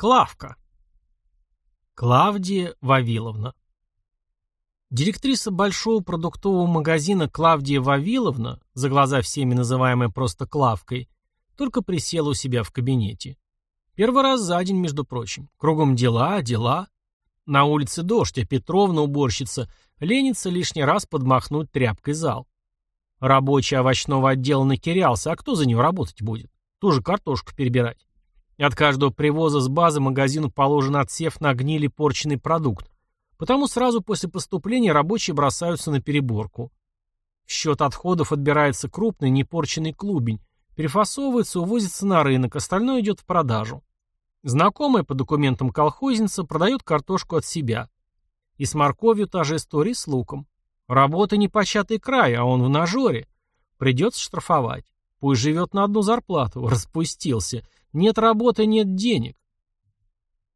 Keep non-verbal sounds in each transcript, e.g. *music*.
Клавка. Клавдия Вавиловна. Директриса большого продуктового магазина Клавдия Вавиловна, за глаза всеми называемая просто Клавкой, только присела у себя в кабинете. Первый раз за день, между прочим. Кругом дела, дела. На улице дождь, а Петровна, уборщица, ленится лишний раз подмахнуть тряпкой зал. Рабочий овощного отдела накирялся, а кто за него работать будет? Ту же картошку перебирать. От каждого привоза с базы магазину положен отсев на гнили порченный продукт, потому сразу после поступления рабочие бросаются на переборку. В счет отходов отбирается крупный непорченный клубень, перефасовывается, увозится на рынок, остальное идет в продажу. Знакомая по документам колхозница продает картошку от себя. И с морковью та же история с луком. Работа не початый край, а он в нажоре. Придется штрафовать. Пусть живет на одну зарплату. *laughs* Распустился. Нет работы, нет денег.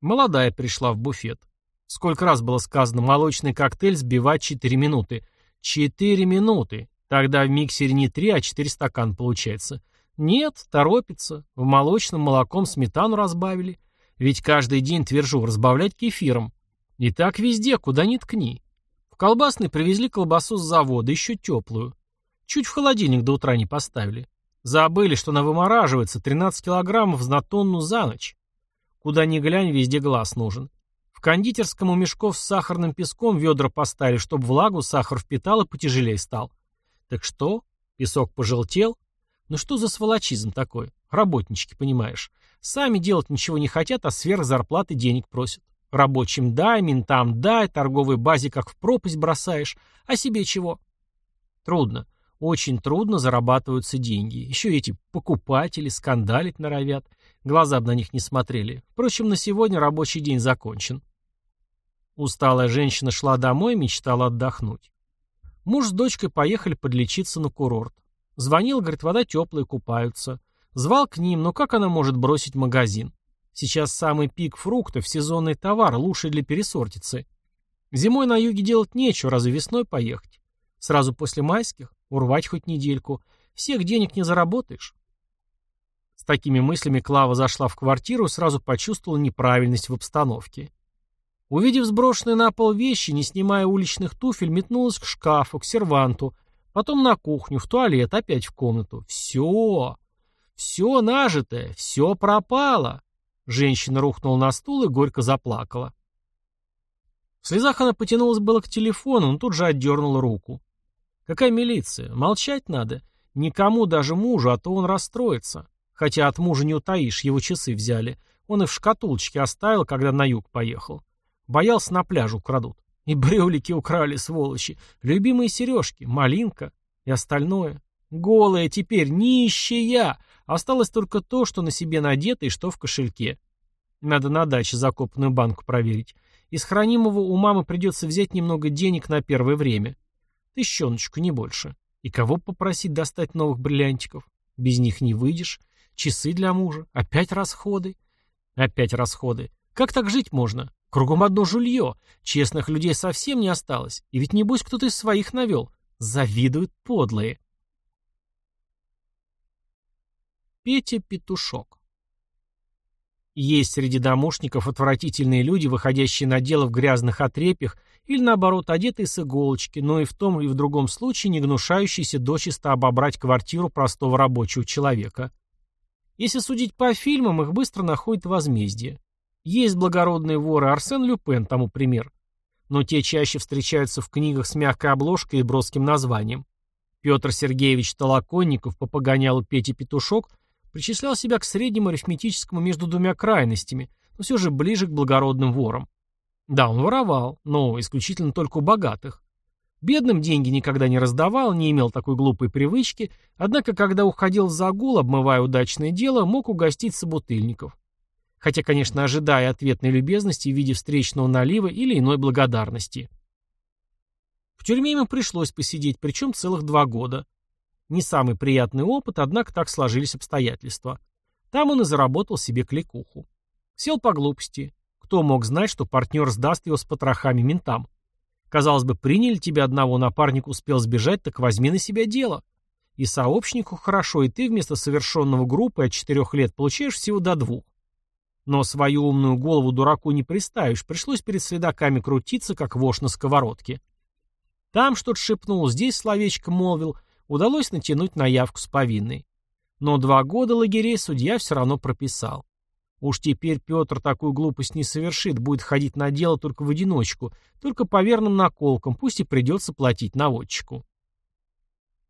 Молодая пришла в буфет. Сколько раз было сказано, молочный коктейль сбивать 4 минуты. 4 минуты. Тогда в миксере не 3, а 4 стакана получается. Нет, торопится. В молочном молоком сметану разбавили. Ведь каждый день твержу разбавлять кефиром. И так везде, куда ни ткни. В колбасный привезли колбасу с завода, еще теплую. Чуть в холодильник до утра не поставили. Забыли, что она вымораживается 13 килограммов на тонну за ночь. Куда ни глянь, везде глаз нужен. В кондитерском у мешков с сахарным песком ведра поставили, чтобы влагу сахар впитал и потяжелее стал. Так что? Песок пожелтел? Ну что за сволочизм такой? Работнички, понимаешь. Сами делать ничего не хотят, а сверх зарплаты денег просят. Рабочим дай, ментам дай, торговой базе как в пропасть бросаешь. А себе чего? Трудно. Очень трудно зарабатываются деньги. Еще эти покупатели скандалить норовят. Глаза бы на них не смотрели. Впрочем, на сегодня рабочий день закончен. Усталая женщина шла домой и мечтала отдохнуть. Муж с дочкой поехали подлечиться на курорт. Звонил, говорит, вода теплая, купаются. Звал к ним, но как она может бросить магазин? Сейчас самый пик фруктов, сезонный товар, лучший для пересортицы. Зимой на юге делать нечего, разве весной поехать? Сразу после майских? Урвать хоть недельку. Всех денег не заработаешь. С такими мыслями Клава зашла в квартиру и сразу почувствовала неправильность в обстановке. Увидев сброшенные на пол вещи, не снимая уличных туфель, метнулась к шкафу, к серванту, потом на кухню, в туалет, опять в комнату. Все! Все нажитое, все пропало! Женщина рухнула на стул и горько заплакала. В слезах она потянулась было к телефону, но тут же отдернула руку. Какая милиция? Молчать надо. Никому, даже мужу, а то он расстроится. Хотя от мужа не утаишь, его часы взяли. Он и в шкатулочке оставил, когда на юг поехал. Боялся, на пляж украдут. И брюлики украли, сволочи. Любимые сережки, малинка и остальное. Голая теперь, нищая. Осталось только то, что на себе надето и что в кошельке. Надо на даче закопанную банку проверить. Из хранимого у мамы придется взять немного денег на первое время. Тыщеночку, не больше. И кого попросить достать новых бриллиантиков? Без них не выйдешь. Часы для мужа. Опять расходы. Опять расходы. Как так жить можно? Кругом одно жулье. Честных людей совсем не осталось. И ведь небось кто-то из своих навел. Завидуют подлые. Петя Петушок есть среди домушников отвратительные люди, выходящие на дело в грязных отрепьях или, наоборот, одетые с иголочки, но и в том и в другом случае не гнушающиеся дочисто обобрать квартиру простого рабочего человека. Если судить по фильмам, их быстро находят возмездие. Есть благородные воры, Арсен Люпен тому пример. Но те чаще встречаются в книгах с мягкой обложкой и броским названием. Петр Сергеевич Толоконников по погонялу Пети Петушок – причислял себя к среднему арифметическому между двумя крайностями, но все же ближе к благородным ворам. Да, он воровал, но исключительно только у богатых. Бедным деньги никогда не раздавал, не имел такой глупой привычки, однако, когда уходил в загул, обмывая удачное дело, мог угостить собутыльников. Хотя, конечно, ожидая ответной любезности в виде встречного налива или иной благодарности. В тюрьме ему пришлось посидеть, причем целых два года. Не самый приятный опыт, однако так сложились обстоятельства. Там он и заработал себе кликуху. Сел по глупости. Кто мог знать, что партнер сдаст его с потрохами ментам? Казалось бы, приняли тебя одного, напарник успел сбежать, так возьми на себя дело. И сообщнику хорошо, и ты вместо совершенного группы от четырех лет получаешь всего до двух. Но свою умную голову дураку не приставишь, пришлось перед следаками крутиться, как вошь на сковородке. Там что-то шепнул, здесь словечко молвил, удалось натянуть на явку с повинной. Но два года лагерей судья все равно прописал. Уж теперь Петр такую глупость не совершит, будет ходить на дело только в одиночку, только по верным наколкам, пусть и придется платить наводчику.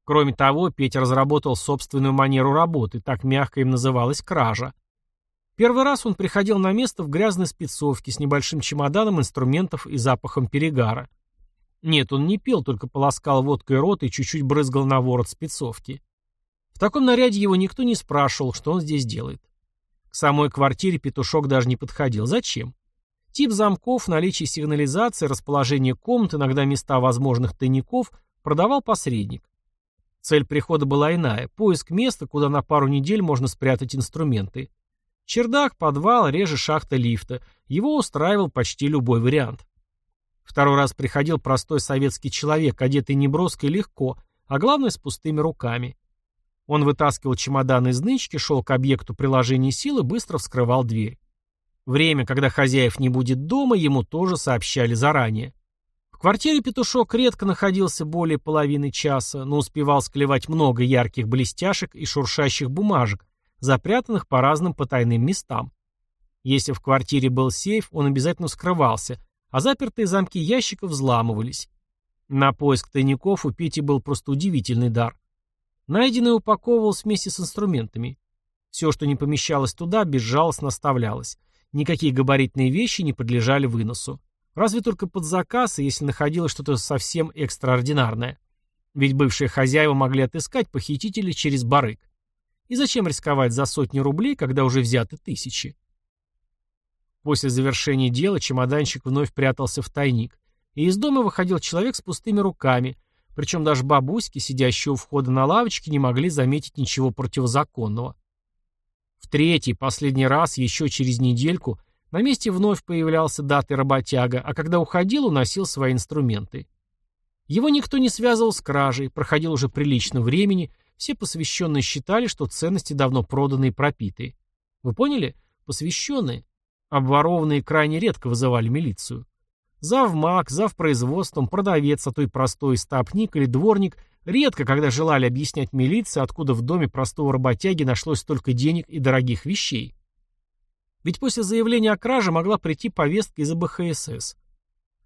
Кроме того, Петя разработал собственную манеру работы, так мягко им называлась кража. Первый раз он приходил на место в грязной спецовке с небольшим чемоданом инструментов и запахом перегара. Нет, он не пил, только полоскал водкой рот и чуть-чуть брызгал на ворот спецовки. В таком наряде его никто не спрашивал, что он здесь делает. К самой квартире петушок даже не подходил. Зачем? Тип замков, наличие сигнализации, расположение комнат, иногда места возможных тайников продавал посредник. Цель прихода была иная – поиск места, куда на пару недель можно спрятать инструменты. Чердак, подвал, реже шахта лифта. Его устраивал почти любой вариант. Второй раз приходил простой советский человек, одетый неброско и легко, а главное с пустыми руками. Он вытаскивал чемодан из нычки, шел к объекту приложения силы, быстро вскрывал дверь. Время, когда хозяев не будет дома, ему тоже сообщали заранее. В квартире петушок редко находился более половины часа, но успевал склевать много ярких блестяшек и шуршащих бумажек, запрятанных по разным потайным местам. Если в квартире был сейф, он обязательно скрывался, а запертые замки ящиков взламывались. На поиск тайников у Пети был просто удивительный дар. Найденное упаковывалось вместе с инструментами. Все, что не помещалось туда, безжалостно оставлялось. Никакие габаритные вещи не подлежали выносу. Разве только под заказ, и если находилось что-то совсем экстраординарное. Ведь бывшие хозяева могли отыскать похитителей через барык. И зачем рисковать за сотни рублей, когда уже взяты тысячи? После завершения дела чемоданчик вновь прятался в тайник, и из дома выходил человек с пустыми руками, причем даже бабуськи, сидящие у входа на лавочке, не могли заметить ничего противозаконного. В третий, последний раз, еще через недельку, на месте вновь появлялся датый работяга, а когда уходил, уносил свои инструменты. Его никто не связывал с кражей, проходил уже прилично времени, все посвященные считали, что ценности давно проданы и пропиты. Вы поняли? Посвященные. Обворованные крайне редко вызывали милицию. Завмак, завпроизводством, продавец, а то и простой стопник или дворник редко когда желали объяснять милиции, откуда в доме простого работяги нашлось столько денег и дорогих вещей. Ведь после заявления о краже могла прийти повестка из АБХСС.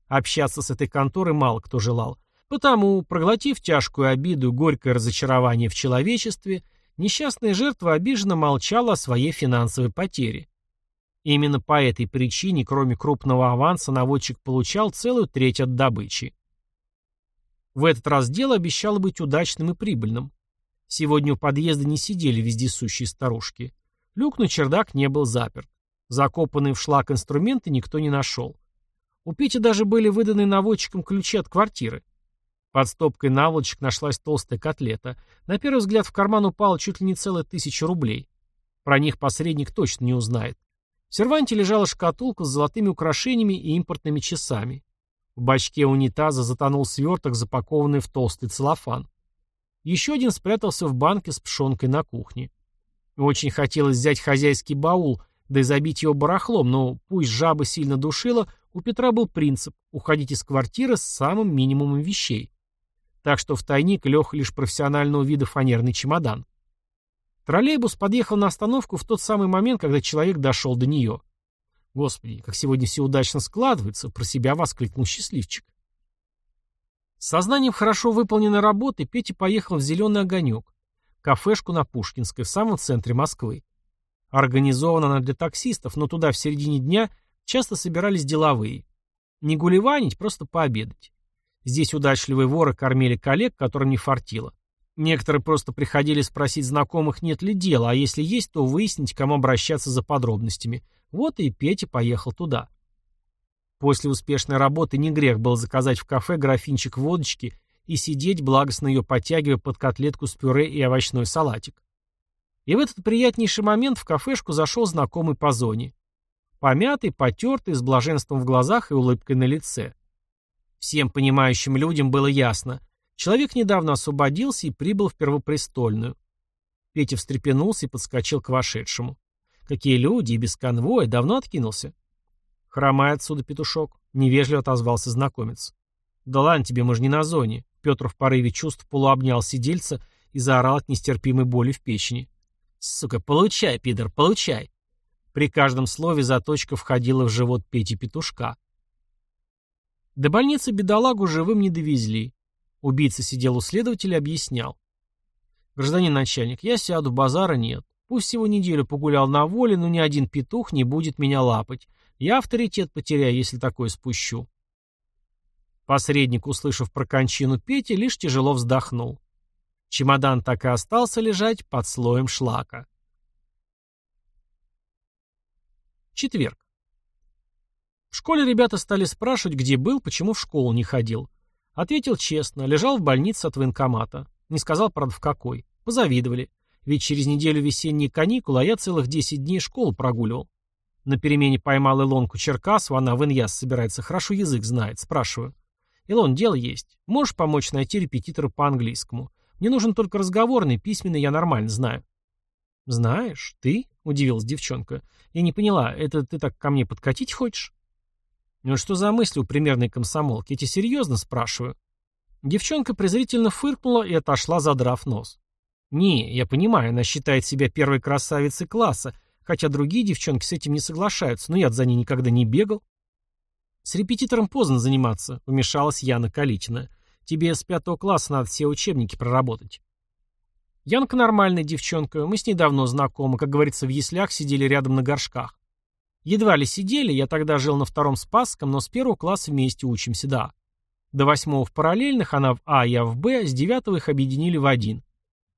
Общаться с этой конторой мало кто желал. Потому, проглотив тяжкую обиду и горькое разочарование в человечестве, несчастная жертва обиженно молчала о своей финансовой потере. Именно по этой причине, кроме крупного аванса, наводчик получал целую треть от добычи. В этот раз дело обещало быть удачным и прибыльным. Сегодня у подъезда не сидели вездесущие старушки. Люк на чердак не был заперт. Закопанные в шлак инструменты никто не нашел. У Пети даже были выданы наводчиком ключи от квартиры. Под стопкой наволочек нашлась толстая котлета. На первый взгляд в карман упало чуть ли не целая тысяча рублей. Про них посредник точно не узнает. В серванте лежала шкатулка с золотыми украшениями и импортными часами. В бачке унитаза затонул сверток, запакованный в толстый целлофан. Еще один спрятался в банке с пшенкой на кухне. Очень хотелось взять хозяйский баул, да и забить его барахлом, но пусть жаба сильно душила, у Петра был принцип – уходить из квартиры с самым минимумом вещей. Так что в тайник лег лишь профессионального вида фанерный чемодан. Троллейбус подъехал на остановку в тот самый момент, когда человек дошел до нее. Господи, как сегодня все удачно складывается, про себя воскликнул счастливчик. С сознанием хорошо выполненной работы Петя поехал в «Зеленый огонек», кафешку на Пушкинской, в самом центре Москвы. Организована она для таксистов, но туда в середине дня часто собирались деловые. Не гулеванить, просто пообедать. Здесь удачливые воры кормили коллег, которым не фартило. Некоторые просто приходили спросить знакомых, нет ли дела, а если есть, то выяснить, кому обращаться за подробностями. Вот и Петя поехал туда. После успешной работы не грех был заказать в кафе графинчик водочки и сидеть, благостно ее подтягивая под котлетку с пюре и овощной салатик. И в этот приятнейший момент в кафешку зашел знакомый по зоне. Помятый, потертый, с блаженством в глазах и улыбкой на лице. Всем понимающим людям было ясно, Человек недавно освободился и прибыл в Первопрестольную. Петя встрепенулся и подскочил к вошедшему. Какие люди, и без конвоя, давно откинулся. Хромай отсюда, петушок, невежливо отозвался знакомец. Да ладно тебе, мы же не на зоне. Петр в порыве чувств полуобнял сидельца и заорал от нестерпимой боли в печени. Сука, получай, пидор, получай. При каждом слове заточка входила в живот Пети Петушка. До больницы бедолагу живым не довезли. Убийца сидел у следователя и объяснял. «Гражданин начальник, я сяду, базара нет. Пусть всего неделю погулял на воле, но ни один петух не будет меня лапать. Я авторитет потеряю, если такое спущу». Посредник, услышав про кончину Пети, лишь тяжело вздохнул. Чемодан так и остался лежать под слоем шлака. Четверг. В школе ребята стали спрашивать, где был, почему в школу не ходил. Ответил честно, лежал в больнице от военкомата. Не сказал, правда, в какой. Позавидовали. Ведь через неделю весенние каникулы, а я целых 10 дней школу прогуливал. На перемене поймал Илонку Черкасову, она в Иньяс собирается, хорошо язык знает. Спрашиваю. Илон, дело есть. Можешь помочь найти репетитора по английскому? Мне нужен только разговорный, письменный я нормально знаю. Знаешь, ты? Удивилась девчонка. Я не поняла, это ты так ко мне подкатить хочешь? Ну что за мысли у примерной комсомолки? Тебе серьезно спрашиваю. Девчонка презрительно фыркнула и отошла, задрав нос. Не, я понимаю, она считает себя первой красавицей класса, хотя другие девчонки с этим не соглашаются, но я за ней никогда не бегал. С репетитором поздно заниматься, вмешалась Яна Калитина. Тебе с пятого класса надо все учебники проработать. Янка нормальная девчонка, мы с ней давно знакомы, как говорится, в яслях сидели рядом на горшках. Едва ли сидели, я тогда жил на втором Спасском, но с первого класса вместе учимся, да. До восьмого в параллельных, она в А, я в Б, с девятого их объединили в один.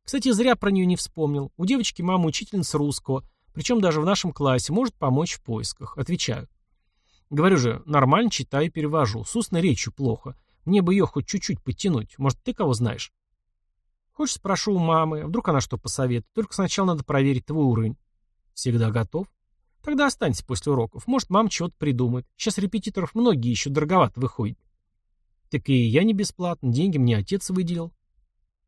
Кстати, зря про нее не вспомнил. У девочки мама учительница русского, причем даже в нашем классе, может помочь в поисках. Отвечаю. Говорю же, нормально читаю и перевожу. С устной речью плохо. Мне бы ее хоть чуть-чуть подтянуть. Может, ты кого знаешь? Хочешь, спрошу у мамы. Вдруг она что посоветует. Только сначала надо проверить твой уровень. Всегда готов? Тогда останься после уроков. Может, мама чего-то придумает. Сейчас репетиторов многие еще дороговато выходят. Так и я не бесплатно. Деньги мне отец выделил.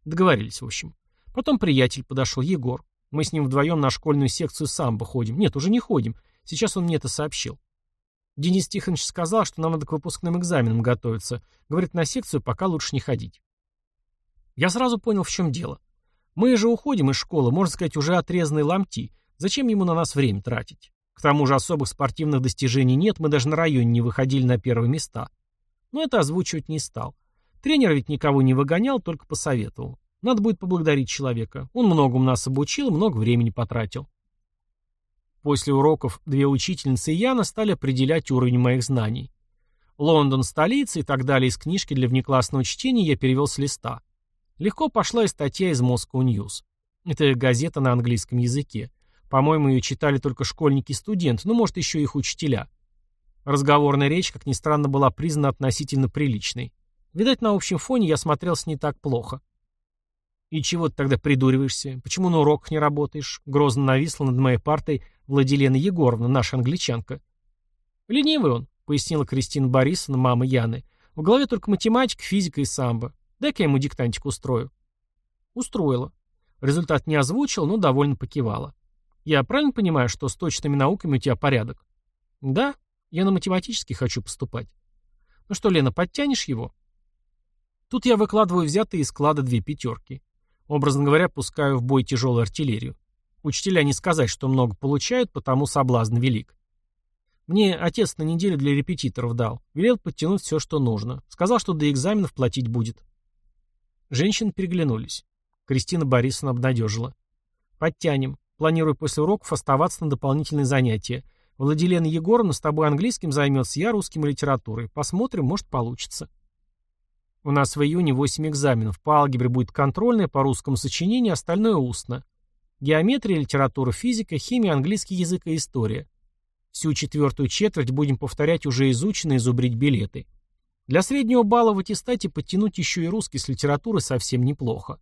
Договорились, в общем. Потом приятель подошел, Егор. Мы с ним вдвоем на школьную секцию самбо ходим. Нет, уже не ходим. Сейчас он мне это сообщил. Денис Тихонович сказал, что нам надо к выпускным экзаменам готовиться. Говорит, на секцию пока лучше не ходить. Я сразу понял, в чем дело. Мы же уходим из школы, можно сказать, уже отрезанные ломти. Зачем ему на нас время тратить? К тому же особых спортивных достижений нет, мы даже на районе не выходили на первые места. Но это озвучивать не стал. Тренер ведь никого не выгонял, только посоветовал. Надо будет поблагодарить человека. Он многому нас обучил, много времени потратил. После уроков две учительницы и Яна стали определять уровень моих знаний. Лондон, столица и так далее из книжки для внеклассного чтения я перевел с листа. Легко пошла и статья из Moscow News. Это газета на английском языке. По-моему, ее читали только школьники и студенты, ну, может, еще их учителя. Разговорная речь, как ни странно, была признана относительно приличной. Видать, на общем фоне я смотрелся не так плохо. «И чего ты тогда придуриваешься? Почему на уроках не работаешь?» Грозно нависла над моей партой Владилена Егоровна, наша англичанка. «Ленивый он», — пояснила Кристина Борисовна, мама Яны. «В голове только математика, физика и самбо. Дай-ка я ему диктантик устрою». Устроила. Результат не озвучил, но довольно покивала. Я правильно понимаю, что с точными науками у тебя порядок? Да, я на математический хочу поступать. Ну что, Лена, подтянешь его? Тут я выкладываю взятые из склада две пятерки. Образно говоря, пускаю в бой тяжелую артиллерию. Учителя не сказать, что много получают, потому соблазн велик. Мне отец на неделю для репетиторов дал. Велел подтянуть все, что нужно. Сказал, что до экзаменов платить будет. Женщины переглянулись. Кристина Борисовна обнадежила. Подтянем. Планирую после уроков оставаться на дополнительные занятия. Владилена Егоровна с тобой английским займется, я русским и литературой. Посмотрим, может получится. У нас в июне 8 экзаменов. По алгебре будет контрольная, по русскому сочинению, остальное устно. Геометрия, литература, физика, химия, английский язык и история. Всю четвертую четверть будем повторять уже изученные зубрить билеты. Для среднего балла в аттестате подтянуть еще и русский с литературы совсем неплохо.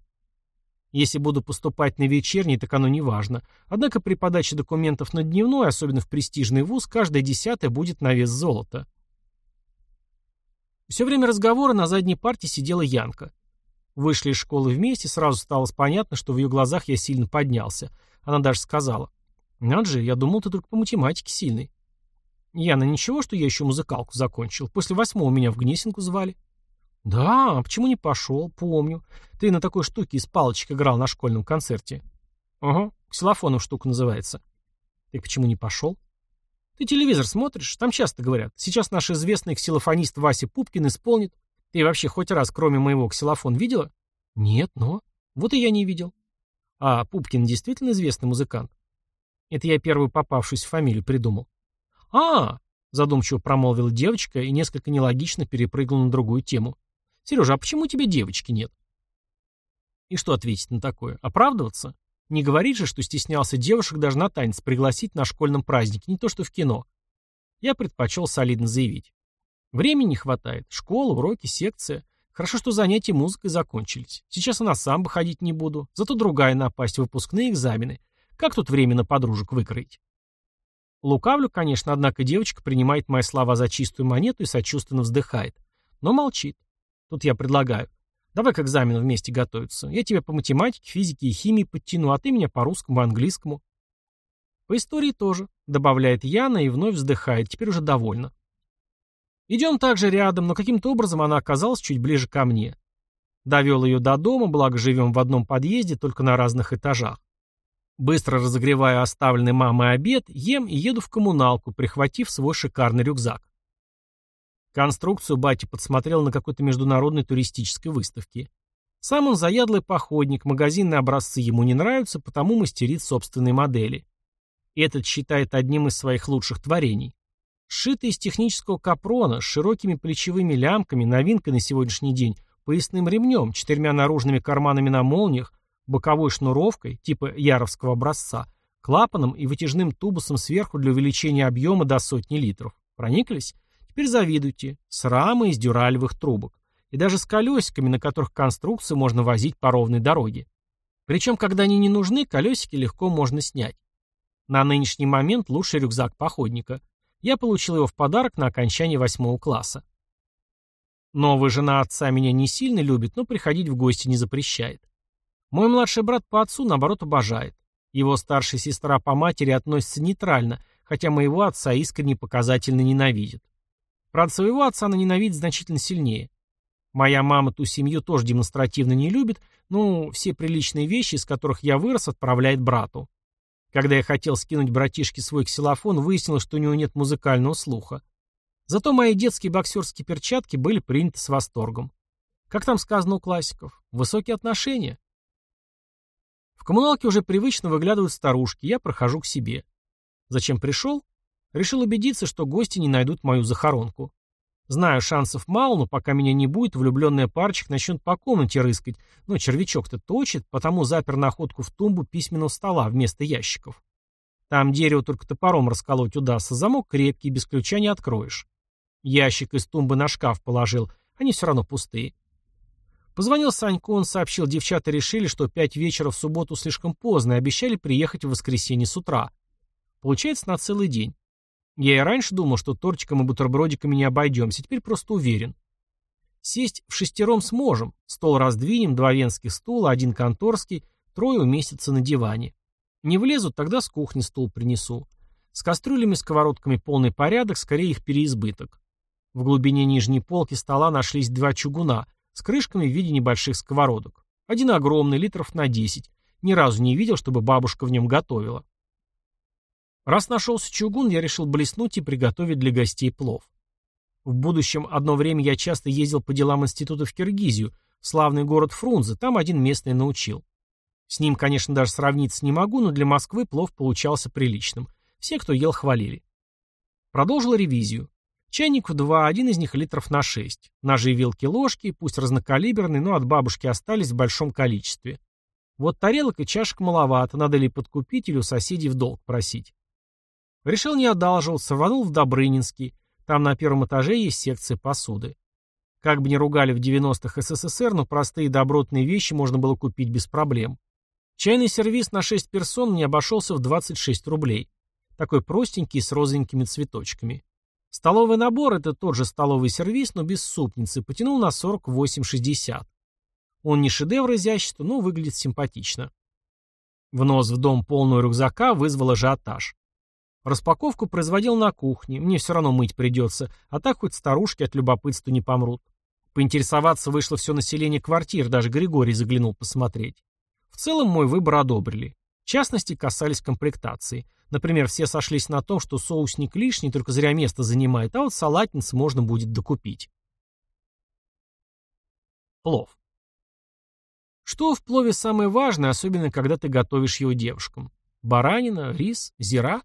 Если буду поступать на вечерний, так оно не важно. Однако при подаче документов на дневной, особенно в престижный вуз, каждая десятая будет на вес золота. Все время разговора на задней парте сидела Янка. Вышли из школы вместе, сразу стало понятно, что в ее глазах я сильно поднялся. Она даже сказала. Надо же, я думал, ты только по математике сильный. Яна, ничего, что я еще музыкалку закончил? После восьмого меня в Гнесинку звали. Да, а почему не пошел? Помню. Ты на такой штуке из палочек играл на школьном концерте. Ага, ксилофоном штука называется. Ты почему не пошел? Ты телевизор смотришь? Там часто говорят. Сейчас наш известный ксилофонист Вася Пупкин исполнит. Ты вообще хоть раз, кроме моего, ксилофон видела? Нет, но... Вот и я не видел. А Пупкин действительно известный музыкант? Это я первую попавшуюся фамилию придумал. а задумчиво промолвила девочка и несколько нелогично перепрыгнула на другую тему. «Сережа, а почему у тебя девочки нет?» И что ответить на такое? Оправдываться? Не говорить же, что стеснялся девушек даже на танец пригласить на школьном празднике, не то что в кино. Я предпочел солидно заявить. Времени не хватает. Школа, уроки, секция. Хорошо, что занятия музыкой закончились. Сейчас она сам бы ходить не буду. Зато другая напасть, выпускные экзамены. Как тут время на подружек выкроить? Лукавлю, конечно, однако девочка принимает мои слова за чистую монету и сочувственно вздыхает. Но молчит. Тут я предлагаю. Давай к экзамену вместе готовиться. Я тебя по математике, физике и химии подтяну, а ты меня по русскому английскому. По истории тоже, добавляет Яна и вновь вздыхает, теперь уже довольна. Идем также рядом, но каким-то образом она оказалась чуть ближе ко мне. Довел ее до дома, благо живем в одном подъезде, только на разных этажах. Быстро разогреваю оставленный мамой обед, ем и еду в коммуналку, прихватив свой шикарный рюкзак. Конструкцию батя подсмотрел на какой-то международной туристической выставке. Сам он заядлый походник, магазинные образцы ему не нравятся, потому мастерит собственные модели. Этот считает одним из своих лучших творений. Сшитый из технического капрона, с широкими плечевыми лямками, новинкой на сегодняшний день, поясным ремнем, четырьмя наружными карманами на молниях, боковой шнуровкой, типа яровского образца, клапаном и вытяжным тубусом сверху для увеличения объема до сотни литров. Прониклись? Теперь завидуйте. С рамой из дюралевых трубок. И даже с колесиками, на которых конструкцию можно возить по ровной дороге. Причем, когда они не нужны, колесики легко можно снять. На нынешний момент лучший рюкзак походника. Я получил его в подарок на окончании восьмого класса. Новая жена отца меня не сильно любит, но приходить в гости не запрещает. Мой младший брат по отцу, наоборот, обожает. Его старшая сестра по матери относится нейтрально, хотя моего отца искренне показательно ненавидит. Правда, своего отца она ненавидит значительно сильнее. Моя мама ту семью тоже демонстративно не любит, но все приличные вещи, из которых я вырос, отправляет брату. Когда я хотел скинуть братишке свой ксилофон, выяснилось, что у него нет музыкального слуха. Зато мои детские боксерские перчатки были приняты с восторгом. Как там сказано у классиков? Высокие отношения. В коммуналке уже привычно выглядывают старушки, я прохожу к себе. Зачем пришел? Решил убедиться, что гости не найдут мою захоронку. Знаю, шансов мало, но пока меня не будет, влюбленная парочек начнет по комнате рыскать, но червячок-то точит, потому запер находку в тумбу письменного стола вместо ящиков. Там дерево только топором расколоть удастся, замок крепкий, без ключа не откроешь. Ящик из тумбы на шкаф положил, они все равно пустые. Позвонил Саньку, он сообщил, девчата решили, что пять вечера в субботу слишком поздно и обещали приехать в воскресенье с утра. Получается, на целый день. Я и раньше думал, что тортиком и бутербродиками не обойдемся, теперь просто уверен. Сесть в шестером сможем. Стол раздвинем, два венских стула, один конторский, трое уместятся на диване. Не влезут, тогда с кухни стул принесу. С кастрюлями, сковородками полный порядок, скорее их переизбыток. В глубине нижней полки стола нашлись два чугуна с крышками в виде небольших сковородок. Один огромный, литров на 10. Ни разу не видел, чтобы бабушка в нем готовила. Раз нашелся чугун, я решил блеснуть и приготовить для гостей плов. В будущем одно время я часто ездил по делам института в Киргизию, в славный город Фрунзе, там один местный научил. С ним, конечно, даже сравниться не могу, но для Москвы плов получался приличным. Все, кто ел, хвалили. Продолжил ревизию. Чайник в два, один из них литров на шесть. Ножи, вилки, ложки, пусть разнокалиберные, но от бабушки остались в большом количестве. Вот тарелок и чашек маловато, надо ли подкупить или у соседей в долг просить. Решил не одалживаться, рванул в Добрынинский. Там на первом этаже есть секция посуды. Как бы ни ругали в 90-х СССР, но простые добротные вещи можно было купить без проблем. Чайный сервис на 6 персон мне обошелся в 26 рублей. Такой простенький, с розовенькими цветочками. Столовый набор – это тот же столовый сервис, но без супницы, потянул на 48,60. Он не шедевр изящества, но выглядит симпатично. Внос в дом полного рюкзака вызвал ажиотаж. Распаковку производил на кухне, мне все равно мыть придется, а так хоть старушки от любопытства не помрут. Поинтересоваться вышло все население квартир, даже Григорий заглянул посмотреть. В целом мой выбор одобрили. В частности, касались комплектации. Например, все сошлись на том, что соусник лишний, только зря место занимает, а вот салатниц можно будет докупить. Плов. Что в плове самое важное, особенно когда ты готовишь его девушкам? Баранина, рис, зира?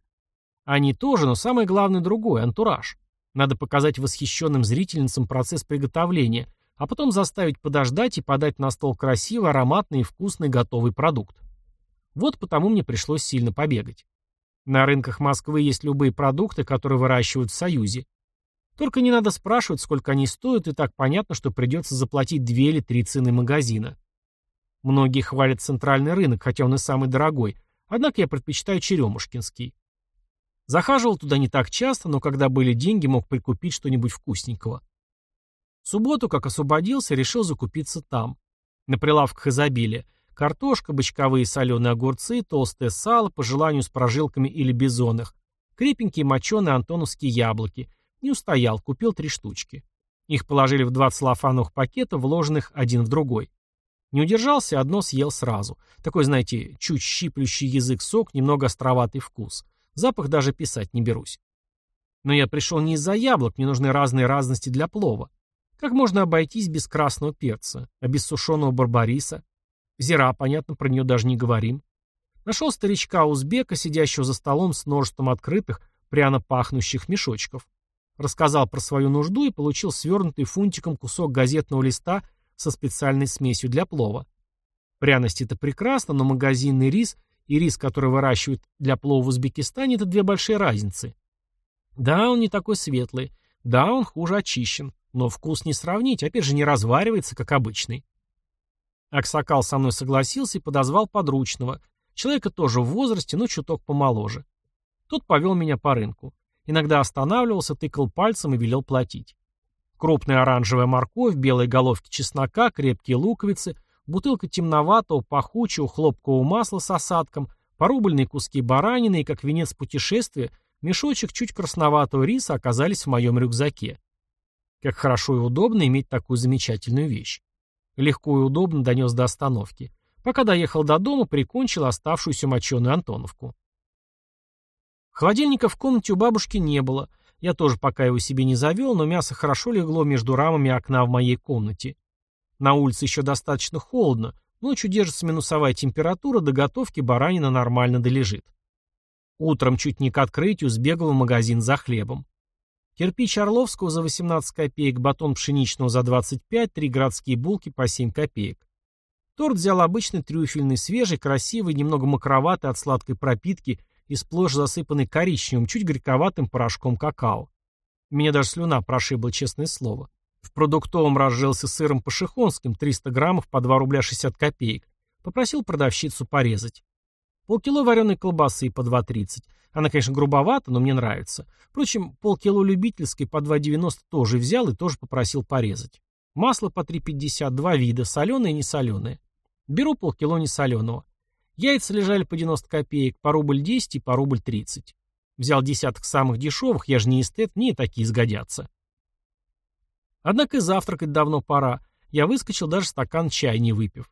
Они тоже, но самое главное другое – антураж. Надо показать восхищенным зрительницам процесс приготовления, а потом заставить подождать и подать на стол красивый, ароматный и вкусный готовый продукт. Вот потому мне пришлось сильно побегать. На рынках Москвы есть любые продукты, которые выращивают в Союзе. Только не надо спрашивать, сколько они стоят, и так понятно, что придется заплатить две или три цены магазина. Многие хвалят центральный рынок, хотя он и самый дорогой, однако я предпочитаю Черемушкинский. Захаживал туда не так часто, но когда были деньги, мог прикупить что-нибудь вкусненького. В субботу, как освободился, решил закупиться там. На прилавках изобилия. Картошка, бочковые соленые огурцы, толстое сало, по желанию с прожилками или бизонах, крепенькие моченые антоновские яблоки. Не устоял, купил три штучки. Их положили в два целлофановых пакета, вложенных один в другой. Не удержался, одно съел сразу. Такой, знаете, чуть щиплющий язык сок, немного островатый вкус. Запах даже писать не берусь. Но я пришел не из-за яблок, мне нужны разные разности для плова. Как можно обойтись без красного перца, а без сушеного барбариса? Зира, понятно, про нее даже не говорим. Нашел старичка-узбека, сидящего за столом с множеством открытых, пряно пахнущих мешочков. Рассказал про свою нужду и получил свернутый фунтиком кусок газетного листа со специальной смесью для плова. Пряности это прекрасно, но магазинный рис и рис, который выращивают для плова в Узбекистане, это две большие разницы. Да, он не такой светлый, да, он хуже очищен, но вкус не сравнить, опять же не разваривается, как обычный. Аксакал со мной согласился и подозвал подручного, человека тоже в возрасте, но чуток помоложе. Тот повел меня по рынку. Иногда останавливался, тыкал пальцем и велел платить. Крупная оранжевая морковь, белые головки чеснока, крепкие луковицы, бутылка темноватого, пахучего, хлопкового масла с осадком, порубленные куски баранины и, как венец путешествия, мешочек чуть красноватого риса оказались в моем рюкзаке. Как хорошо и удобно иметь такую замечательную вещь. Легко и удобно донес до остановки. Пока доехал до дома, прикончил оставшуюся моченую Антоновку. Холодильника в комнате у бабушки не было. Я тоже пока его себе не завел, но мясо хорошо легло между рамами окна в моей комнате. На улице еще достаточно холодно, ночью держится минусовая температура, до готовки баранина нормально долежит. Утром чуть не к открытию сбегал в магазин за хлебом. Кирпич Орловского за 18 копеек, батон пшеничного за 25, три городские булки по 7 копеек. Торт взял обычный трюфельный, свежий, красивый, немного макроватый от сладкой пропитки и сплошь засыпанный коричневым, чуть горьковатым порошком какао. Меня даже слюна прошибла, честное слово. В продуктовом разжился сыром пашихонским, 300 граммов по 2 рубля 60 копеек. Попросил продавщицу порезать. Полкило вареной колбасы по 2,30. Она, конечно, грубовата, но мне нравится. Впрочем, полкило любительской по 2,90 тоже взял и тоже попросил порезать. Масло по 3,50, два вида, соленое и несоленое. Беру полкило несоленого. Яйца лежали по 90 копеек, по рубль 10 и по рубль 30. Взял десяток самых дешевых, я же не эстет, мне такие сгодятся. Однако и завтракать давно пора. Я выскочил, даже стакан чая не выпив.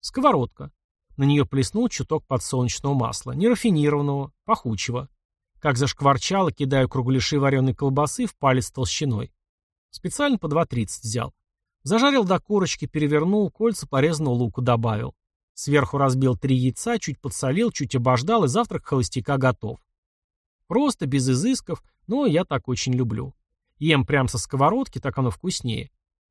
Сковородка. На нее плеснул чуток подсолнечного масла, нерафинированного, пахучего. Как зашкварчало, кидаю кругляши вареной колбасы в палец толщиной. Специально по 2,30 взял. Зажарил до корочки, перевернул, кольца порезанного лука добавил. Сверху разбил три яйца, чуть подсолил, чуть обождал, и завтрак холостяка готов. Просто, без изысков, но я так очень люблю. Ем прямо со сковородки, так оно вкуснее.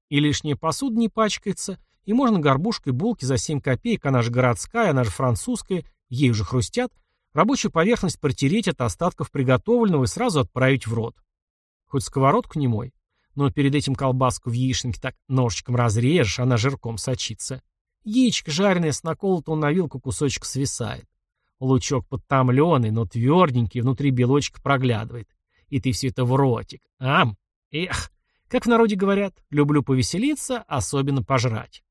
И лишняя посуда не пачкается, и можно горбушкой булки за 7 копеек, она же городская, она же французская, ей уже хрустят, рабочую поверхность протереть от остатков приготовленного и сразу отправить в рот. Хоть сковородку не мой, но перед этим колбаску в яичнике так ножичком разрежешь, она жирком сочится. Яичко жареное с наколотого на вилку кусочек свисает. Лучок подтомленный, но тверденький, внутри белочек проглядывает и ты все это в ротик. Ам! Эх! Как в народе говорят, люблю повеселиться, особенно пожрать.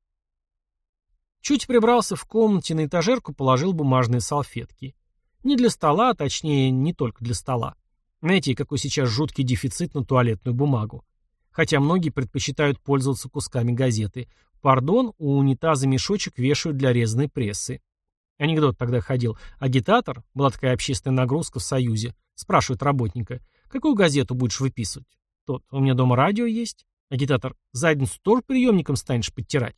Чуть прибрался в комнате, на этажерку положил бумажные салфетки. Не для стола, а точнее, не только для стола. Знаете, какой сейчас жуткий дефицит на туалетную бумагу. Хотя многие предпочитают пользоваться кусками газеты. Пардон, у унитаза мешочек вешают для резаной прессы. Анекдот тогда ходил. Агитатор, была такая общественная нагрузка в Союзе, спрашивает работника, какую газету будешь выписывать? Тот, у меня дома радио есть. Агитатор, задницу тоже приемником станешь подтирать?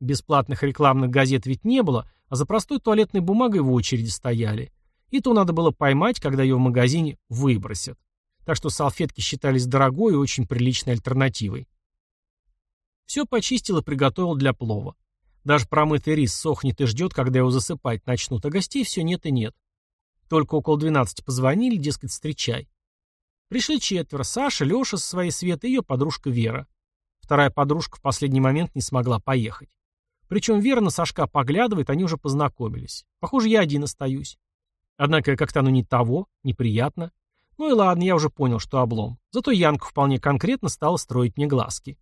Бесплатных рекламных газет ведь не было, а за простой туалетной бумагой в очереди стояли. И то надо было поймать, когда ее в магазине выбросят. Так что салфетки считались дорогой и очень приличной альтернативой. Все почистил и приготовил для плова. Даже промытый рис сохнет и ждет, когда его засыпать начнут, а гостей все нет и нет. Только около двенадцати позвонили, дескать, встречай. Пришли четверо. Саша, Леша со своей Светой и ее подружка Вера. Вторая подружка в последний момент не смогла поехать. Причем Вера на Сашка поглядывает, они уже познакомились. Похоже, я один остаюсь. Однако как-то оно не того, неприятно. Ну и ладно, я уже понял, что облом. Зато Янка вполне конкретно стала строить мне глазки.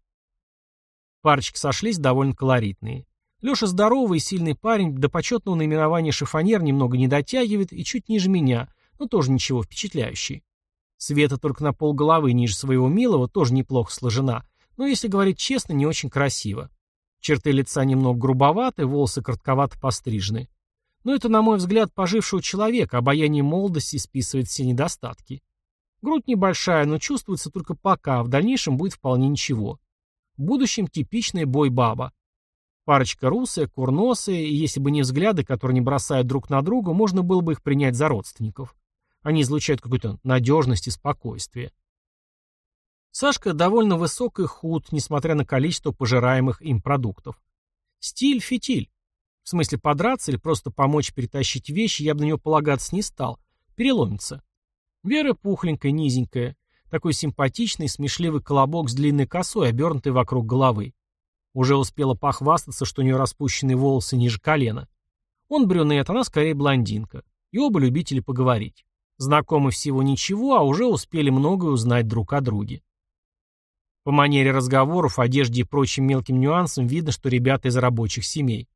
Парочки сошлись довольно колоритные. Леша здоровый и сильный парень, до почетного наименования шифонер немного не дотягивает и чуть ниже меня, но тоже ничего впечатляющий. Света только на пол головы ниже своего милого, тоже неплохо сложена, но, если говорить честно, не очень красиво. Черты лица немного грубоваты, волосы коротковато пострижены. Но это, на мой взгляд, пожившего человека, обаяние молодости списывает все недостатки. Грудь небольшая, но чувствуется только пока, в дальнейшем будет вполне ничего. В будущем типичная бой-баба. Парочка русая, курносая, и если бы не взгляды, которые не бросают друг на друга, можно было бы их принять за родственников. Они излучают какую-то надежность и спокойствие. Сашка довольно высок и худ, несмотря на количество пожираемых им продуктов. Стиль – фитиль. В смысле подраться или просто помочь перетащить вещи, я бы на него полагаться не стал. Переломится. Вера пухленькая, низенькая. Такой симпатичный, смешливый колобок с длинной косой, обернутой вокруг головы. Уже успела похвастаться, что у нее распущенные волосы ниже колена. Он брюнет, она скорее блондинка. И оба любители поговорить. Знакомы всего ничего, а уже успели многое узнать друг о друге. По манере разговоров, одежде и прочим мелким нюансам видно, что ребята из рабочих семей.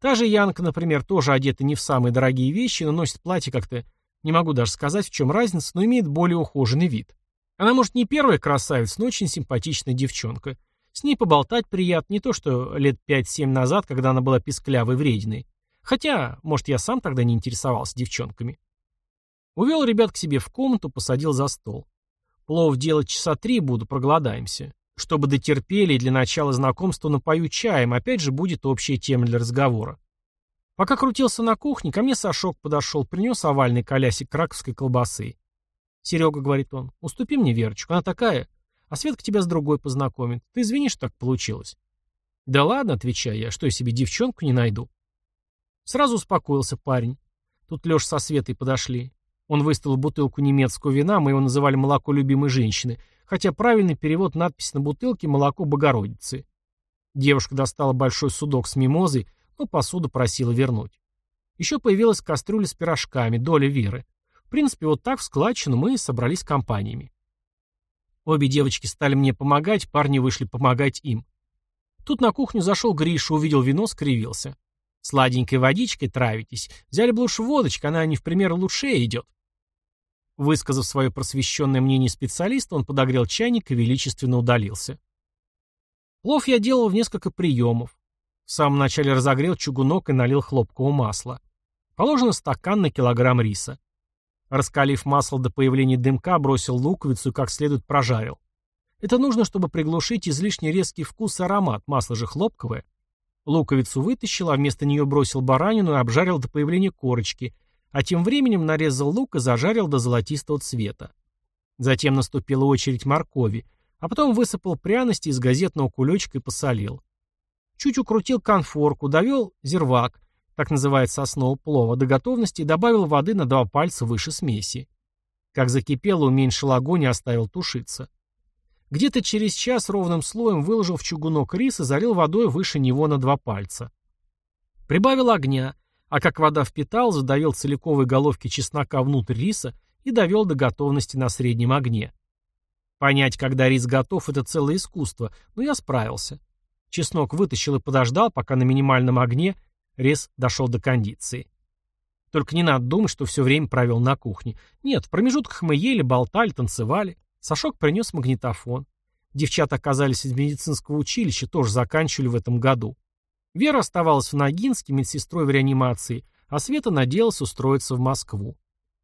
Та же Янка, например, тоже одета не в самые дорогие вещи, но носит платье как-то, не могу даже сказать, в чем разница, но имеет более ухоженный вид. Она, может, не первая красавица, но очень симпатичная девчонка. С ней поболтать приятно, не то что лет 5-7 назад, когда она была писклявой врединой. Хотя, может, я сам тогда не интересовался девчонками. Увел ребят к себе в комнату, посадил за стол. Плов делать часа три буду, проголодаемся. Чтобы дотерпели для начала знакомства напою чаем, опять же будет общая тема для разговора. Пока крутился на кухне, ко мне Сашок подошел, принес овальный колясик краковской колбасы. «Серега», — говорит он, — «уступи мне Верочку, она такая, а Светка тебя с другой познакомит. Ты извини, что так получилось». «Да ладно», — отвечаю я, — «что я себе девчонку не найду?» Сразу успокоился парень. Тут Леша со Светой подошли. Он выставил бутылку немецкого вина, мы его называли «молоко любимой женщины», хотя правильный перевод надписи на бутылке «молоко Богородицы». Девушка достала большой судок с мимозой, но посуду просила вернуть. Еще появилась кастрюля с пирожками, доля Веры. В принципе, вот так в складчину мы собрались компаниями. Обе девочки стали мне помогать, парни вышли помогать им. Тут на кухню зашел Гриша, увидел вино, скривился. Сладенькой водичкой травитесь. Взяли бы лучше водочку, она не в пример лучше идет. Высказав свое просвещенное мнение специалиста, он подогрел чайник и величественно удалился. Плов я делал в несколько приемов. В самом начале разогрел чугунок и налил хлопкового масла. Положено стакан на килограмм риса. Раскалив масло до появления дымка, бросил луковицу и как следует прожарил. Это нужно, чтобы приглушить излишне резкий вкус и аромат, масло же хлопковое. Луковицу вытащил, а вместо нее бросил баранину и обжарил до появления корочки, а тем временем нарезал лук и зажарил до золотистого цвета. Затем наступила очередь моркови, а потом высыпал пряности из газетного кулечка и посолил. Чуть укрутил конфорку, довел зервак, так называется основа плова, до готовности и добавил воды на два пальца выше смеси. Как закипело, уменьшил огонь и оставил тушиться. Где-то через час ровным слоем выложил в чугунок рис и залил водой выше него на два пальца. Прибавил огня, а как вода впитал, задавил целиковой головки чеснока внутрь риса и довел до готовности на среднем огне. Понять, когда рис готов, это целое искусство, но я справился. Чеснок вытащил и подождал, пока на минимальном огне рез дошел до кондиции. Только не надо думать, что все время провел на кухне. Нет, в промежутках мы ели, болтали, танцевали. Сашок принес магнитофон. Девчата оказались из медицинского училища, тоже заканчивали в этом году. Вера оставалась в Ногинске медсестрой в реанимации, а Света надеялась устроиться в Москву.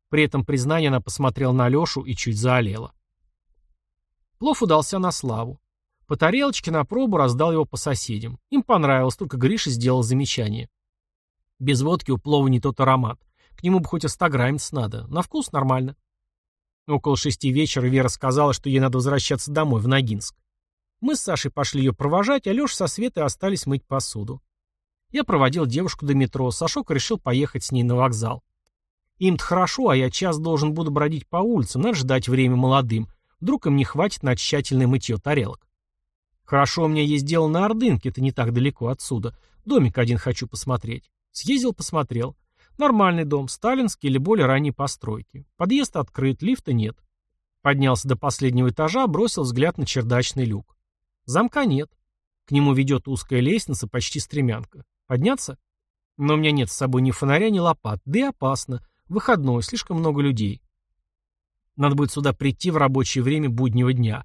При этом признание она посмотрела на Лешу и чуть заолела. Плов удался на славу. По тарелочке на пробу раздал его по соседям. Им понравилось, только Гриша сделал замечание. Без водки у плова не тот аромат. К нему бы хоть остаграммец надо. На вкус нормально. Около шести вечера Вера сказала, что ей надо возвращаться домой, в Ногинск. Мы с Сашей пошли ее провожать, а Леша со Светой остались мыть посуду. Я проводил девушку до метро, Сашок решил поехать с ней на вокзал. Им-то хорошо, а я час должен буду бродить по улицам, надо ждать время молодым. Вдруг им не хватит на тщательное мытье тарелок. Хорошо, у меня есть дело на Ордынке, это не так далеко отсюда. Домик один хочу посмотреть. Съездил, посмотрел. Нормальный дом, сталинский или более ранней постройки. Подъезд открыт, лифта нет. Поднялся до последнего этажа, бросил взгляд на чердачный люк. Замка нет. К нему ведет узкая лестница, почти стремянка. Подняться? Но у меня нет с собой ни фонаря, ни лопат. Да и опасно. Выходной, слишком много людей. Надо будет сюда прийти в рабочее время буднего дня.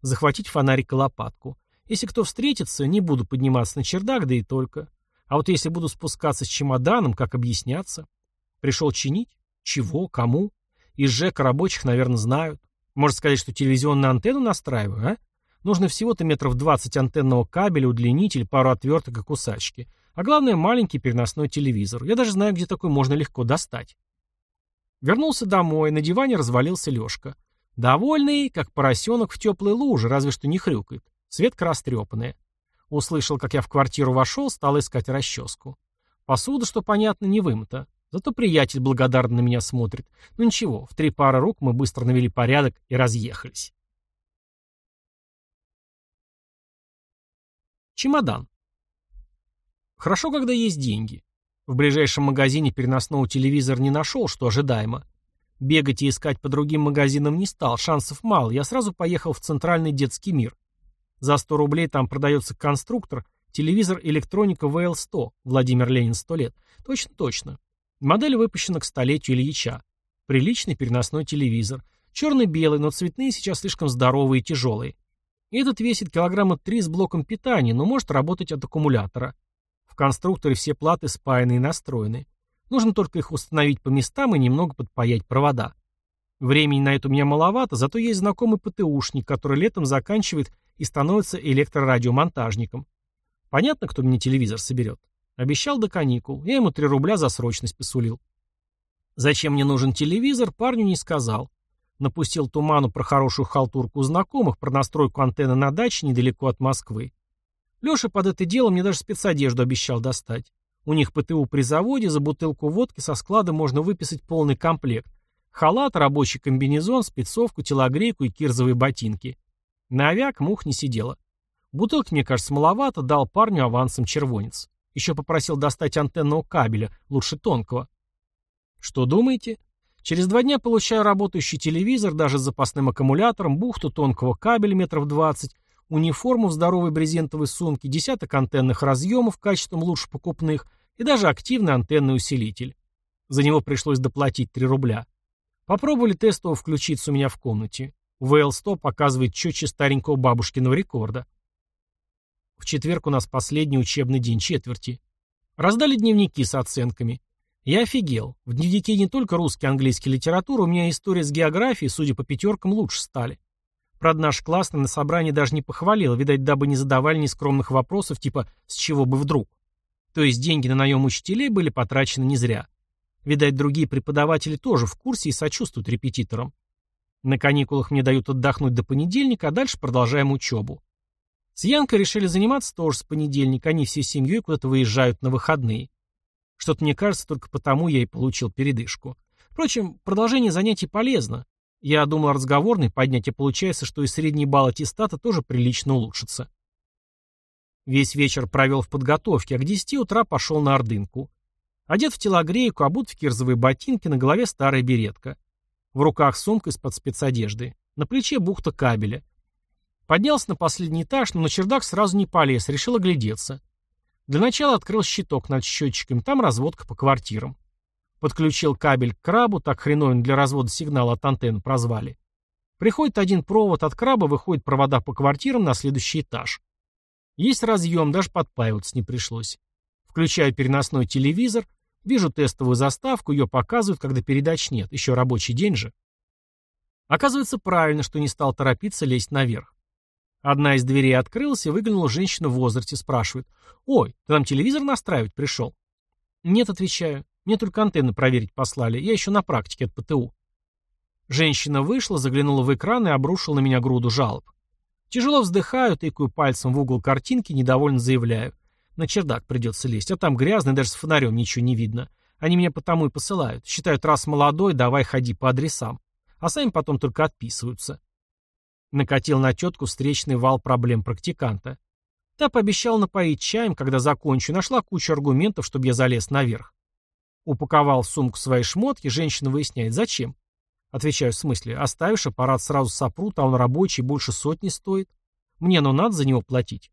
Захватить фонарик и лопатку. Если кто встретится, не буду подниматься на чердак, да и только. А вот если буду спускаться с чемоданом, как объясняться? Пришел чинить? Чего? Кому? Из ЖЭКа рабочих, наверное, знают. Можно сказать, что телевизионную антенну настраиваю, а? Нужно всего-то метров 20 антенного кабеля, удлинитель, пару отверток и кусачки. А главное, маленький переносной телевизор. Я даже знаю, где такой можно легко достать. Вернулся домой, на диване развалился Лешка. Довольный, как поросенок в теплой луже, разве что не хрюкает. Светка растрепанная. Услышал, как я в квартиру вошел, стал искать расческу. Посуда, что понятно, не вымыта. Зато приятель благодарно на меня смотрит. Ну ничего, в три пары рук мы быстро навели порядок и разъехались. Чемодан. Хорошо, когда есть деньги. В ближайшем магазине переносного телевизора не нашел, что ожидаемо. Бегать и искать по другим магазинам не стал, шансов мало, я сразу поехал в центральный детский мир. За 100 рублей там продается конструктор, телевизор электроника VL100, Владимир Ленин 100 лет. Точно-точно. Модель выпущена к столетию Ильича. Приличный переносной телевизор. Черно-белый, но цветные сейчас слишком здоровые и тяжелые. Этот весит килограмма 3 с блоком питания, но может работать от аккумулятора. В конструкторе все платы спаяны и настроены. Нужно только их установить по местам и немного подпаять провода. Времени на это у меня маловато, зато есть знакомый ПТУшник, который летом заканчивает и становится электрорадиомонтажником. Понятно, кто мне телевизор соберет? Обещал до каникул. Я ему 3 рубля за срочность посулил. Зачем мне нужен телевизор, парню не сказал. Напустил туману про хорошую халтурку у знакомых, про настройку антенны на даче недалеко от Москвы. Леша под это дело мне даже спецодежду обещал достать. У них ПТУ при заводе, за бутылку водки со склада можно выписать полный комплект. Халат, рабочий комбинезон, спецовку, телогрейку и кирзовые ботинки. На авиак мух не сидела. Бутылки, мне кажется, маловато, дал парню авансом червонец. Еще попросил достать антенного кабеля, лучше тонкого. Что думаете? Через два дня получаю работающий телевизор, даже с запасным аккумулятором, бухту тонкого кабеля метров 20, униформу в здоровой брезентовой сумке, десяток антенных разъемов качеством лучше покупных и даже активный антенный усилитель. За него пришлось доплатить 3 рубля. Попробовали тестово включиться у меня в комнате. ВЛ-100 показывает четче старенького бабушкиного рекорда. В четверг у нас последний учебный день четверти. Раздали дневники с оценками. Я офигел. В дневнике не только русский, английский литература, у меня история с географией, судя по пятеркам, лучше стали. Правда, наш классный на собрании даже не похвалил, видать, дабы не задавали нескромных вопросов, типа «с чего бы вдруг?». То есть деньги на наем учителей были потрачены не зря. Видать, другие преподаватели тоже в курсе и сочувствуют репетиторам. На каникулах мне дают отдохнуть до понедельника, а дальше продолжаем учебу. С Янкой решили заниматься тоже с понедельника, они всей семьей куда-то выезжают на выходные. Что-то мне кажется, только потому я и получил передышку. Впрочем, продолжение занятий полезно. Я думал разговорный поднять, а получается, что и средний балл аттестата тоже прилично улучшится. Весь вечер провел в подготовке, а к 10 утра пошел на Ордынку. Одет в телогрейку, обут в кирзовые ботинки, на голове старая беретка. В руках сумка из-под спецодежды. На плече бухта кабеля. Поднялся на последний этаж, но на чердак сразу не полез, решил оглядеться. Для начала открыл щиток над счетчиком, там разводка по квартирам. Подключил кабель к крабу, так хреновин для развода сигнала от антенны прозвали. Приходит один провод от краба, выходит провода по квартирам на следующий этаж. Есть разъем, даже подпаиваться не пришлось. Включаю переносной телевизор, вижу тестовую заставку, ее показывают, когда передач нет, еще рабочий день же. Оказывается, правильно, что не стал торопиться лезть наверх. Одна из дверей открылась, и выглянула женщина в возрасте, спрашивает. «Ой, ты нам телевизор настраивать пришел?» «Нет», отвечаю. «Мне только антенны проверить послали. Я еще на практике от ПТУ». Женщина вышла, заглянула в экран и обрушила на меня груду жалоб. Тяжело вздыхаю, тыкаю пальцем в угол картинки, недовольно заявляю. На чердак придется лезть, а там грязно, даже с фонарем ничего не видно. Они меня потому и посылают. Считают, раз молодой, давай ходи по адресам. А сами потом только отписываются. Накатил на тетку встречный вал проблем практиканта. Та пообещала напоить чаем, когда закончу, нашла кучу аргументов, чтобы я залез наверх. Упаковал в сумку свои шмотки, женщина выясняет, зачем. Отвечаю, в смысле, оставишь аппарат сразу сопрут, а он рабочий, больше сотни стоит. Мне, ну, надо за него платить.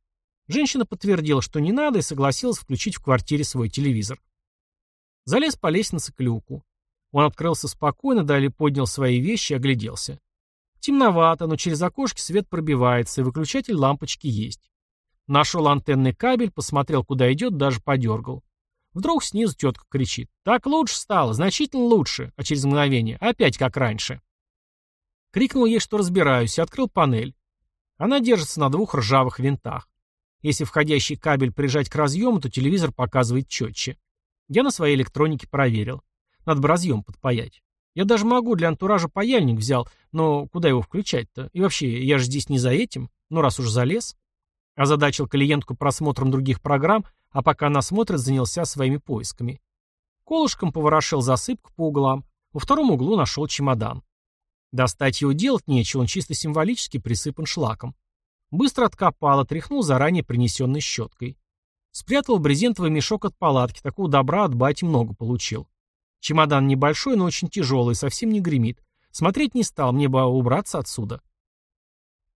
Женщина подтвердила, что не надо, и согласилась включить в квартире свой телевизор. Залез по лестнице к люку. Он открылся спокойно, далее поднял свои вещи и огляделся. Темновато, но через окошки свет пробивается, и выключатель лампочки есть. Нашел антенный кабель, посмотрел, куда идет, даже подергал. Вдруг снизу тетка кричит. «Так лучше стало, значительно лучше», а через мгновение опять как раньше. Крикнул ей, что разбираюсь, и открыл панель. Она держится на двух ржавых винтах. Если входящий кабель прижать к разъему, то телевизор показывает четче. Я на своей электронике проверил. Надо бы разъем подпаять. Я даже могу, для антуража паяльник взял, но куда его включать-то? И вообще, я же здесь не за этим, ну раз уж залез. Озадачил клиентку просмотром других программ, а пока она смотрит, занялся своими поисками. Колышком поворошил засыпку по углам. Во втором углу нашел чемодан. Достать его делать нечего, он чисто символически присыпан шлаком. Быстро откопал, отряхнул заранее принесенной щеткой. Спрятал брезентовый мешок от палатки, такого добра от бати много получил. Чемодан небольшой, но очень тяжелый, совсем не гремит. Смотреть не стал, мне бы убраться отсюда.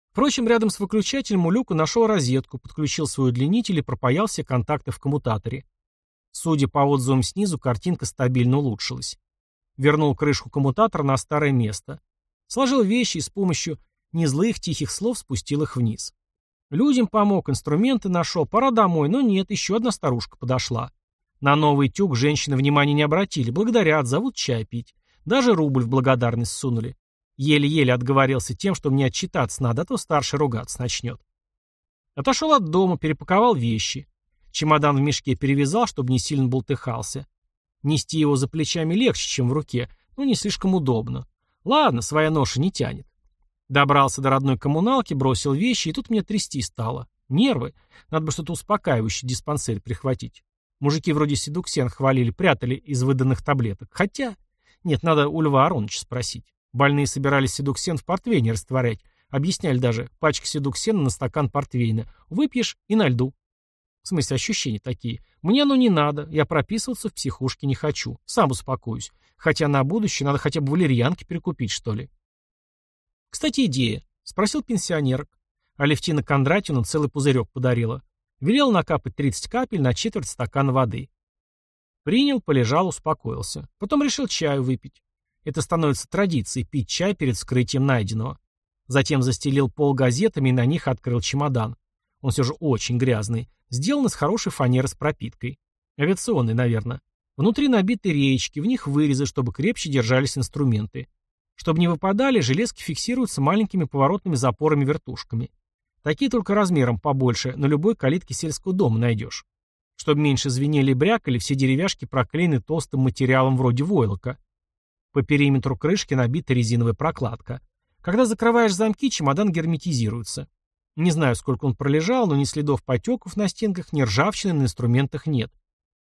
Впрочем, рядом с выключателем у люка нашел розетку, подключил свой удлинитель и пропаял все контакты в коммутаторе. Судя по отзывам снизу, картинка стабильно улучшилась. Вернул крышку коммутатора на старое место. Сложил вещи и с помощью незлых тихих слов спустил их вниз. Людям помог, инструменты нашел, пора домой, но нет, еще одна старушка подошла. На новый тюк женщины внимания не обратили, благодарят, зовут чай пить. Даже рубль в благодарность сунули. Еле-еле отговорился тем, что мне отчитаться надо, а то старший ругаться начнет. Отошел от дома, перепаковал вещи. Чемодан в мешке перевязал, чтобы не сильно болтыхался. Нести его за плечами легче, чем в руке, но не слишком удобно. Ладно, своя ноша не тянет. Добрался до родной коммуналки, бросил вещи, и тут мне трясти стало. Нервы. Надо бы что-то успокаивающее диспансер прихватить. Мужики вроде Седуксен хвалили, прятали из выданных таблеток. Хотя... Нет, надо у Льва Ароновича спросить. Больные собирались седуксен в портвейне растворять. Объясняли даже, пачка седуксена на стакан портвейна. Выпьешь и на льду. В смысле, ощущения такие. Мне оно не надо, я прописываться в психушке не хочу. Сам успокоюсь. Хотя на будущее надо хотя бы валерьянки перекупить, что ли. Кстати, идея. Спросил пенсионер. Алевтина Кондратьевна целый пузырек подарила. Велел накапать 30 капель на четверть стакана воды. Принял, полежал, успокоился. Потом решил чаю выпить. Это становится традицией – пить чай перед вскрытием найденного. Затем застелил пол газетами и на них открыл чемодан. Он все же очень грязный. Сделан из хорошей фанеры с пропиткой. Авиационный, наверное. Внутри набиты реечки, в них вырезы, чтобы крепче держались инструменты. Чтобы не выпадали, железки фиксируются маленькими поворотными запорами-вертушками. Такие только размером побольше, на любой калитке сельского дома найдешь. Чтобы меньше звенели и брякали, все деревяшки проклеены толстым материалом вроде войлока. По периметру крышки набита резиновая прокладка. Когда закрываешь замки, чемодан герметизируется. Не знаю, сколько он пролежал, но ни следов потеков на стенках, ни ржавчины на инструментах нет.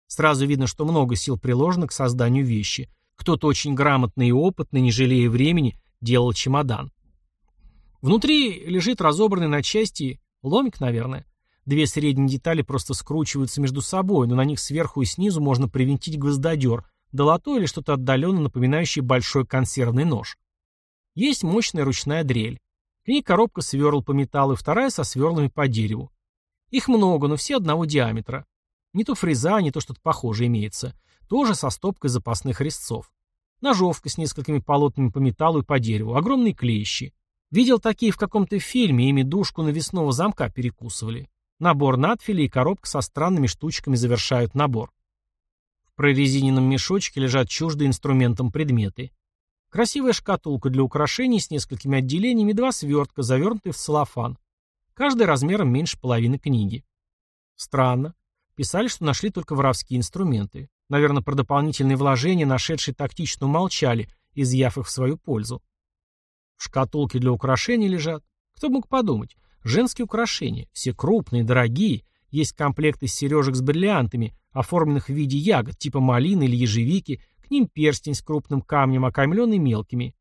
Сразу видно, что много сил приложено к созданию вещи. Кто-то очень грамотный и опытный, не жалея времени, делал чемодан. Внутри лежит разобранный на части ломик, наверное. Две средние детали просто скручиваются между собой, но на них сверху и снизу можно привинтить гвоздодер, долото или что-то отдаленно напоминающее большой консервный нож. Есть мощная ручная дрель. К ней коробка сверл по металлу и вторая со сверлами по дереву. Их много, но все одного диаметра. Не то фреза, не то что-то похожее имеется. Тоже со стопкой запасных резцов. Ножовка с несколькими полотнами по металлу и по дереву. Огромные клещи. Видел такие в каком-то фильме, ими душку навесного замка перекусывали. Набор надфилей и коробка со странными штучками завершают набор. В прорезиненном мешочке лежат чуждые инструментам предметы. Красивая шкатулка для украшений с несколькими отделениями, два свертка, завернутые в целлофан. Каждый размером меньше половины книги. Странно. Писали, что нашли только воровские инструменты. Наверное, про дополнительные вложения нашедшие тактично умолчали, изъяв их в свою пользу. В шкатулке для украшений лежат. Кто мог подумать? Женские украшения. Все крупные, дорогие. Есть комплекты сережек с бриллиантами, оформленных в виде ягод, типа малины или ежевики, к ним перстень с крупным камнем, окаймленный мелкими.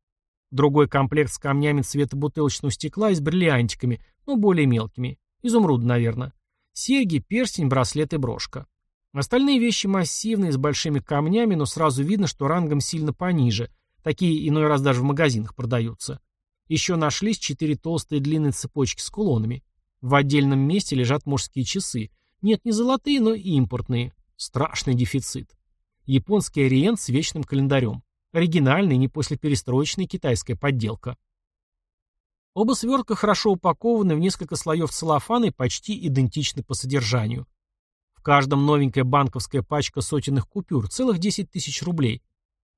Другой комплект с камнями цвета бутылочного стекла и с бриллиантиками, но более мелкими. Изумруд, наверное. Серьги, перстень, браслет и брошка. Остальные вещи массивные, с большими камнями, но сразу видно, что рангом сильно пониже. Такие иной раз даже в магазинах продаются. Еще нашлись четыре толстые длинные цепочки с кулонами. В отдельном месте лежат мужские часы. Нет, не золотые, но импортные. Страшный дефицит. Японский ориент с вечным календарем. Оригинальный, не послеперестроечная китайская подделка. Оба свертка хорошо упакованы в несколько слоев целлофана и почти идентичны по содержанию. В каждом новенькая банковская пачка сотенных купюр, целых 10 тысяч рублей.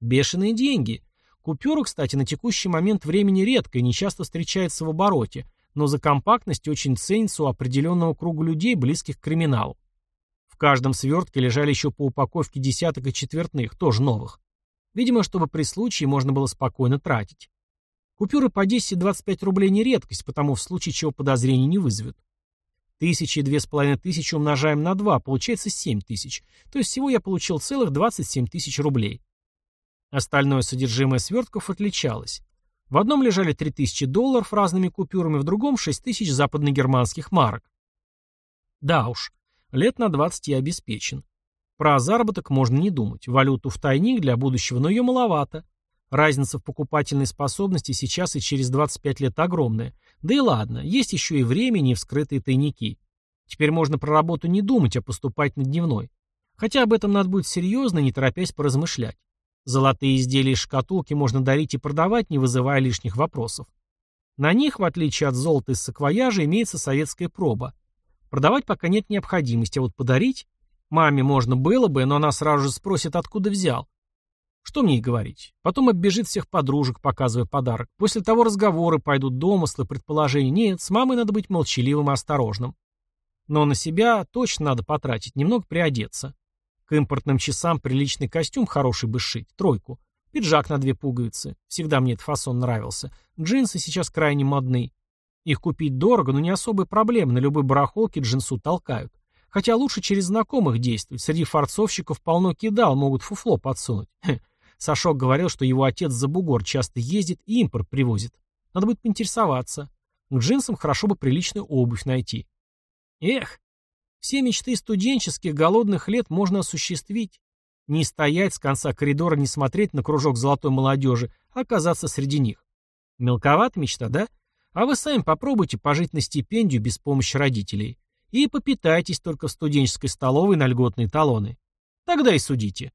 Бешеные деньги. Купюра, кстати, на текущий момент времени редко и нечасто встречается в обороте, но за компактность очень ценится у определенного круга людей, близких к криминалу каждом свертке лежали еще по упаковке десяток и четвертных, тоже новых. Видимо, чтобы при случае можно было спокойно тратить. Купюры по 10 и 25 рублей не редкость, потому в случае чего подозрений не вызовет. Тысячи и две с половиной тысячи умножаем на два, получается 7 тысяч. То есть всего я получил целых 27 тысяч рублей. Остальное содержимое свертков отличалось. В одном лежали 3000 долларов разными купюрами, в другом 6000 западногерманских марок. Да уж, Лет на 20 я обеспечен. Про заработок можно не думать. Валюту в тайник для будущего, но ее маловато. Разница в покупательной способности сейчас и через 25 лет огромная. Да и ладно, есть еще и время, и вскрытые тайники. Теперь можно про работу не думать, а поступать на дневной. Хотя об этом надо будет серьезно, не торопясь поразмышлять. Золотые изделия из шкатулки можно дарить и продавать, не вызывая лишних вопросов. На них, в отличие от золота из саквояжа, имеется советская проба. Продавать пока нет необходимости, а вот подарить... Маме можно было бы, но она сразу же спросит, откуда взял. Что мне и говорить. Потом оббежит всех подружек, показывая подарок. После того разговоры пойдут домыслы, предположения. Нет, с мамой надо быть молчаливым и осторожным. Но на себя точно надо потратить, немного приодеться. К импортным часам приличный костюм хороший бы сшить, тройку. Пиджак на две пуговицы. Всегда мне этот фасон нравился. Джинсы сейчас крайне модны. Их купить дорого, но не особая проблема, на любой барахолке джинсу толкают. Хотя лучше через знакомых действовать. Среди форцовщиков полно кидал, могут фуфло подсунуть. Хе. Сашок говорил, что его отец за бугор часто ездит и импорт привозит. Надо будет поинтересоваться. К джинсам хорошо бы приличную обувь найти. Эх, все мечты студенческих голодных лет можно осуществить. Не стоять с конца коридора, не смотреть на кружок золотой молодежи, а оказаться среди них. Мелковата мечта, да? А вы сами попробуйте пожить на стипендию без помощи родителей. И попитайтесь только в студенческой столовой на льготные талоны. Тогда и судите.